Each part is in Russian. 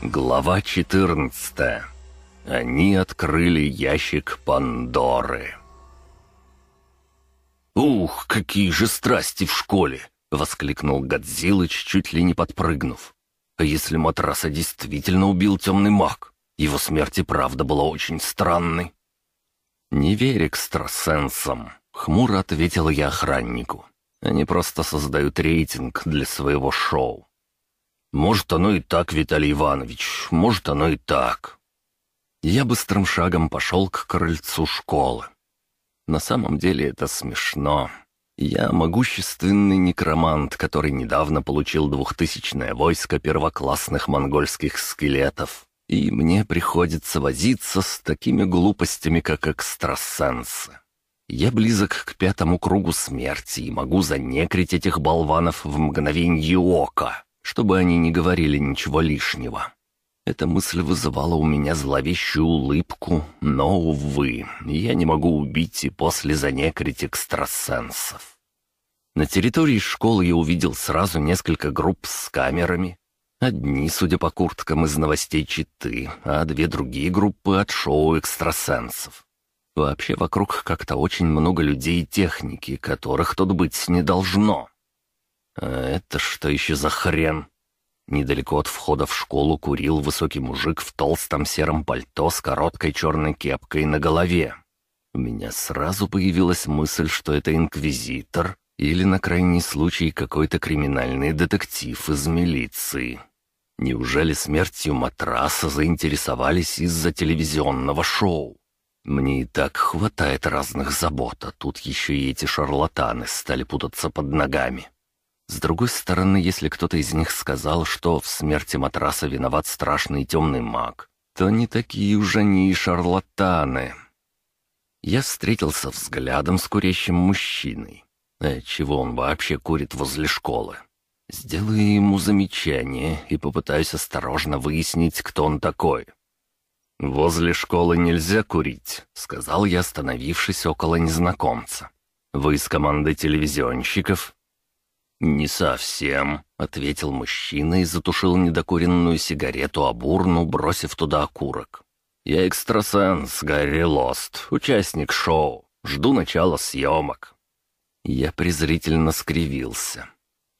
Глава 14. Они открыли ящик Пандоры. «Ух, какие же страсти в школе!» — воскликнул Годзилыч, чуть ли не подпрыгнув. «А если матраса действительно убил темный маг? Его смерть и правда была очень странной». «Не верь экстрасенсам», — хмуро ответил я охраннику. «Они просто создают рейтинг для своего шоу. «Может, оно и так, Виталий Иванович, может, оно и так». Я быстрым шагом пошел к крыльцу школы. На самом деле это смешно. Я могущественный некромант, который недавно получил двухтысячное войско первоклассных монгольских скелетов. И мне приходится возиться с такими глупостями, как экстрасенсы. Я близок к пятому кругу смерти и могу занекрить этих болванов в мгновенье ока чтобы они не говорили ничего лишнего. Эта мысль вызывала у меня зловещую улыбку, но, увы, я не могу убить и после занекрить экстрасенсов. На территории школы я увидел сразу несколько групп с камерами. Одни, судя по курткам, из новостей Читы, а две другие группы от шоу экстрасенсов. Вообще вокруг как-то очень много людей и техники, которых тут быть не должно. А это что еще за хрен? Недалеко от входа в школу курил высокий мужик в толстом сером пальто с короткой черной кепкой на голове. У меня сразу появилась мысль, что это инквизитор или, на крайний случай, какой-то криминальный детектив из милиции. Неужели смертью матраса заинтересовались из-за телевизионного шоу? Мне и так хватает разных забот, а тут еще и эти шарлатаны стали путаться под ногами. С другой стороны, если кто-то из них сказал, что в смерти матраса виноват страшный темный маг, то не такие уже они и шарлатаны. Я встретился взглядом с курящим мужчиной. А чего он вообще курит возле школы? Сделаю ему замечание и попытаюсь осторожно выяснить, кто он такой. «Возле школы нельзя курить», — сказал я, остановившись около незнакомца. «Вы из команды телевизионщиков?» «Не совсем», — ответил мужчина и затушил недокуренную сигарету об урну, бросив туда окурок. «Я экстрасенс Гарри Лост, участник шоу. Жду начала съемок». Я презрительно скривился.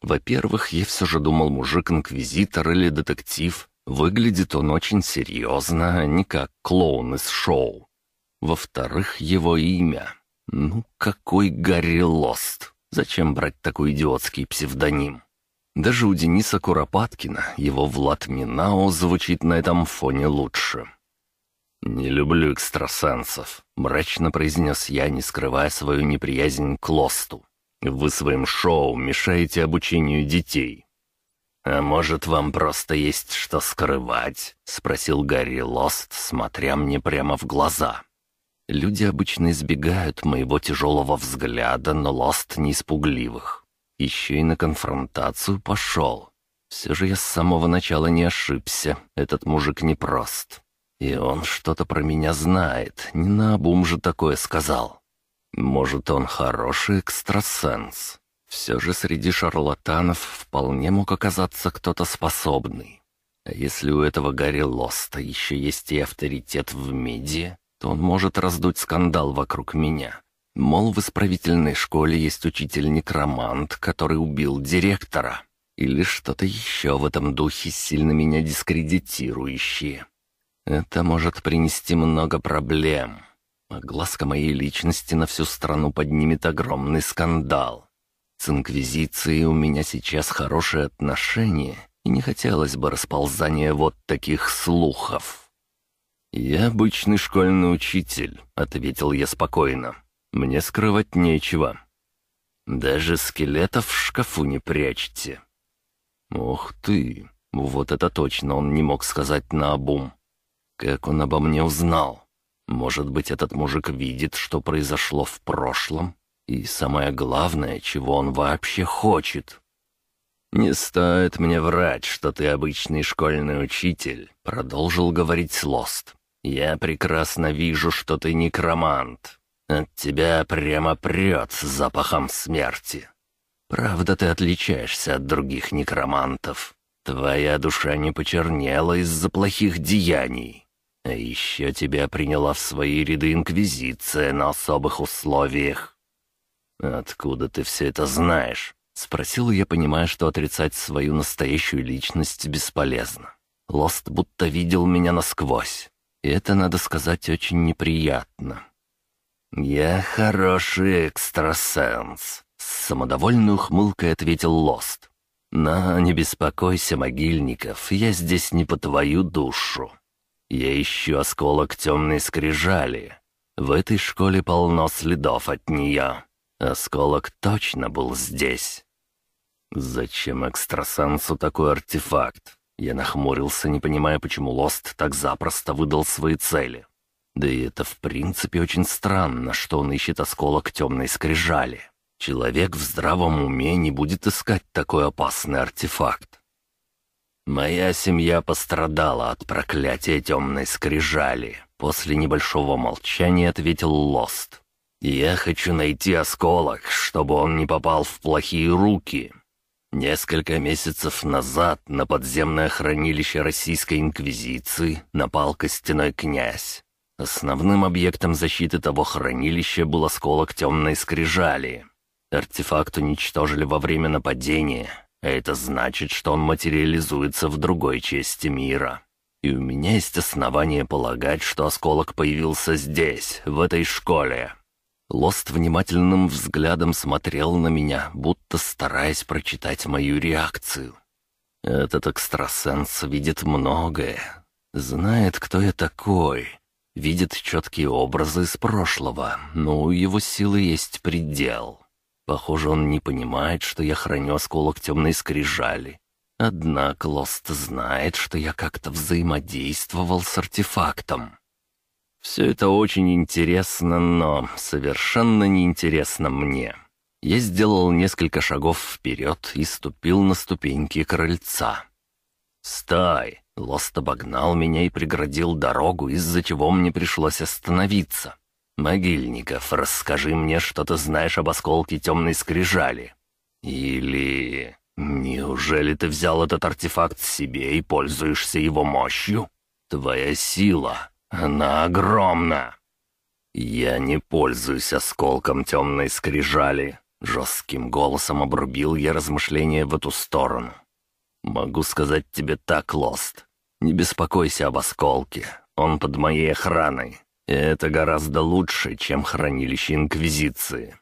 Во-первых, я все же думал, мужик-инквизитор или детектив. Выглядит он очень серьезно, а не как клоун из шоу. Во-вторых, его имя. Ну, какой Гарри Лост. Зачем брать такой идиотский псевдоним? Даже у Дениса Куропаткина его Влад Минао звучит на этом фоне лучше. «Не люблю экстрасенсов», — мрачно произнес я, не скрывая свою неприязнь к Лосту. «Вы своим шоу мешаете обучению детей». «А может, вам просто есть что скрывать?» — спросил Гарри Лост, смотря мне прямо в глаза. Люди обычно избегают моего тяжелого взгляда, но Лост не испугливых. Еще и на конфронтацию пошел. Все же я с самого начала не ошибся, этот мужик непрост. И он что-то про меня знает, не наобум же такое сказал. Может, он хороший экстрасенс. Все же среди шарлатанов вполне мог оказаться кто-то способный. А если у этого Гарри Лоста еще есть и авторитет в медиа, то он может раздуть скандал вокруг меня. Мол, в исправительной школе есть учитель-некромант, который убил директора. Или что-то еще в этом духе сильно меня дискредитирующее. Это может принести много проблем. Огласка моей личности на всю страну поднимет огромный скандал. С Инквизицией у меня сейчас хорошие отношения, и не хотелось бы расползания вот таких слухов. «Я обычный школьный учитель», — ответил я спокойно. «Мне скрывать нечего». «Даже скелетов в шкафу не прячьте». «Ух ты! Вот это точно он не мог сказать наобум. Как он обо мне узнал? Может быть, этот мужик видит, что произошло в прошлом? И самое главное, чего он вообще хочет?» «Не стоит мне врать, что ты обычный школьный учитель», — продолжил говорить Лост. «Я прекрасно вижу, что ты некромант. От тебя прямо прет с запахом смерти. Правда, ты отличаешься от других некромантов. Твоя душа не почернела из-за плохих деяний. А еще тебя приняла в свои ряды Инквизиция на особых условиях. Откуда ты все это знаешь? Спросил я, понимая, что отрицать свою настоящую личность бесполезно. Лост будто видел меня насквозь. И это, надо сказать, очень неприятно. «Я хороший экстрасенс», — с самодовольной ухмылкой ответил Лост. «Но не беспокойся, могильников, я здесь не по твою душу. Я ищу осколок темной скрижали. В этой школе полно следов от нее. Осколок точно был здесь». «Зачем экстрасенсу такой артефакт?» Я нахмурился, не понимая, почему Лост так запросто выдал свои цели. Да и это в принципе очень странно, что он ищет осколок темной скрижали. Человек в здравом уме не будет искать такой опасный артефакт. «Моя семья пострадала от проклятия темной скрижали», — после небольшого молчания ответил Лост. «Я хочу найти осколок, чтобы он не попал в плохие руки. Несколько месяцев назад на подземное хранилище Российской Инквизиции напал костяной князь. Основным объектом защиты того хранилища был осколок темной скрижали. Артефакт уничтожили во время нападения, а это значит, что он материализуется в другой части мира. И у меня есть основания полагать, что осколок появился здесь, в этой школе. Лост внимательным взглядом смотрел на меня, будто стараясь прочитать мою реакцию. Этот экстрасенс видит многое, знает, кто я такой, видит четкие образы из прошлого, но у его силы есть предел. Похоже, он не понимает, что я храню осколок темной скрижали. Однако Лост знает, что я как-то взаимодействовал с артефактом. Все это очень интересно, но совершенно неинтересно мне. Я сделал несколько шагов вперед и ступил на ступеньки крыльца. «Стой!» — Лост обогнал меня и преградил дорогу, из-за чего мне пришлось остановиться. «Могильников, расскажи мне, что ты знаешь об осколке темной скрижали». «Или... неужели ты взял этот артефакт себе и пользуешься его мощью? Твоя сила, она огромна!» «Я не пользуюсь осколком темной скрижали», — жестким голосом обрубил я размышления в эту сторону. «Могу сказать тебе так, Лост. Не беспокойся об осколке, он под моей охраной. И это гораздо лучше, чем хранилище Инквизиции.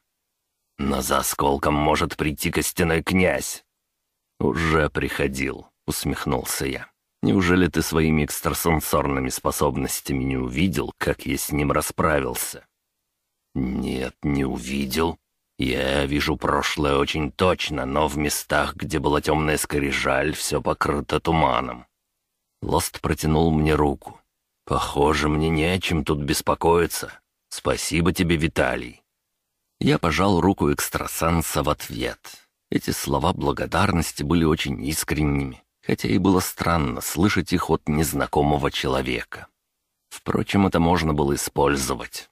Но за осколком может прийти костяной князь». «Уже приходил», — усмехнулся я. Неужели ты своими экстрасенсорными способностями не увидел, как я с ним расправился?» «Нет, не увидел. Я вижу прошлое очень точно, но в местах, где была темная скрижаль, все покрыто туманом». Лост протянул мне руку. «Похоже, мне не о чем тут беспокоиться. Спасибо тебе, Виталий». Я пожал руку экстрасенса в ответ. Эти слова благодарности были очень искренними хотя и было странно слышать их от незнакомого человека. Впрочем, это можно было использовать.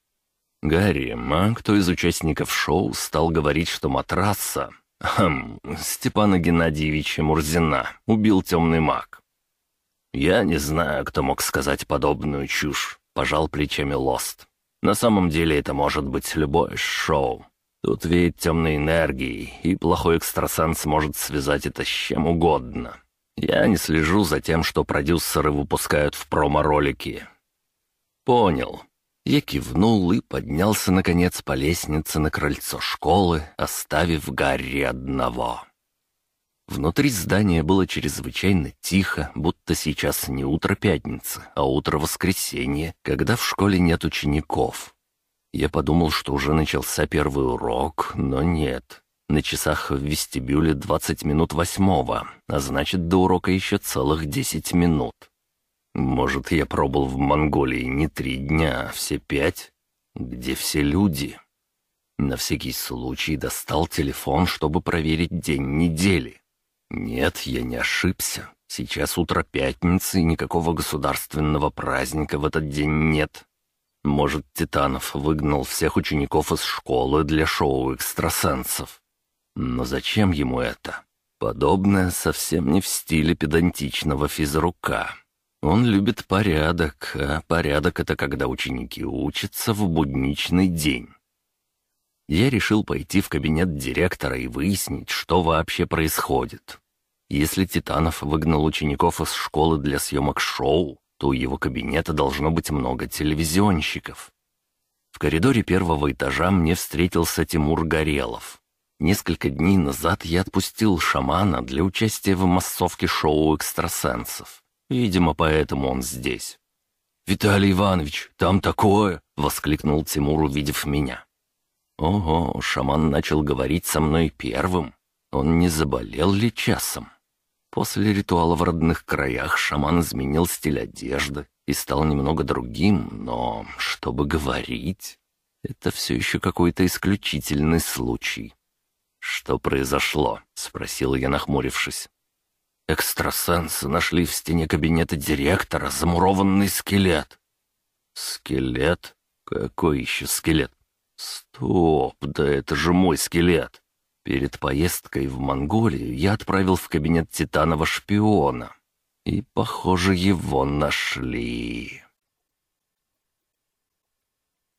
Гарри, а кто из участников шоу стал говорить, что матраса, хм, Степана Геннадьевича Мурзина, убил темный маг? Я не знаю, кто мог сказать подобную чушь, пожал плечами Лост. На самом деле это может быть любое шоу. Тут веет темной энергией, и плохой экстрасенс может связать это с чем угодно. Я не слежу за тем, что продюсеры выпускают в промо-ролики». «Понял». Я кивнул и поднялся, наконец, по лестнице на крыльцо школы, оставив Гарри одного. Внутри здания было чрезвычайно тихо, будто сейчас не утро пятницы, а утро воскресенья, когда в школе нет учеников. Я подумал, что уже начался первый урок, но нет. На часах в вестибюле 20 минут восьмого, а значит, до урока еще целых 10 минут. Может, я пробыл в Монголии не три дня, а все пять? Где все люди? На всякий случай достал телефон, чтобы проверить день недели. Нет, я не ошибся. Сейчас утро пятницы, и никакого государственного праздника в этот день нет. Может, Титанов выгнал всех учеников из школы для шоу экстрасенсов. Но зачем ему это? Подобное совсем не в стиле педантичного физрука. Он любит порядок, а порядок — это когда ученики учатся в будничный день. Я решил пойти в кабинет директора и выяснить, что вообще происходит. Если Титанов выгнал учеников из школы для съемок шоу, то у его кабинета должно быть много телевизионщиков. В коридоре первого этажа мне встретился Тимур Горелов. Несколько дней назад я отпустил шамана для участия в массовке шоу экстрасенсов. Видимо, поэтому он здесь. «Виталий Иванович, там такое!» — воскликнул Тимур, увидев меня. Ого, шаман начал говорить со мной первым. Он не заболел ли часом? После ритуала в родных краях шаман изменил стиль одежды и стал немного другим, но чтобы говорить, это все еще какой-то исключительный случай. «Что произошло?» — спросил я, нахмурившись. «Экстрасенсы нашли в стене кабинета директора замурованный скелет». «Скелет? Какой еще скелет?» «Стоп, да это же мой скелет!» Перед поездкой в Монголию я отправил в кабинет Титанова шпиона. И, похоже, его нашли.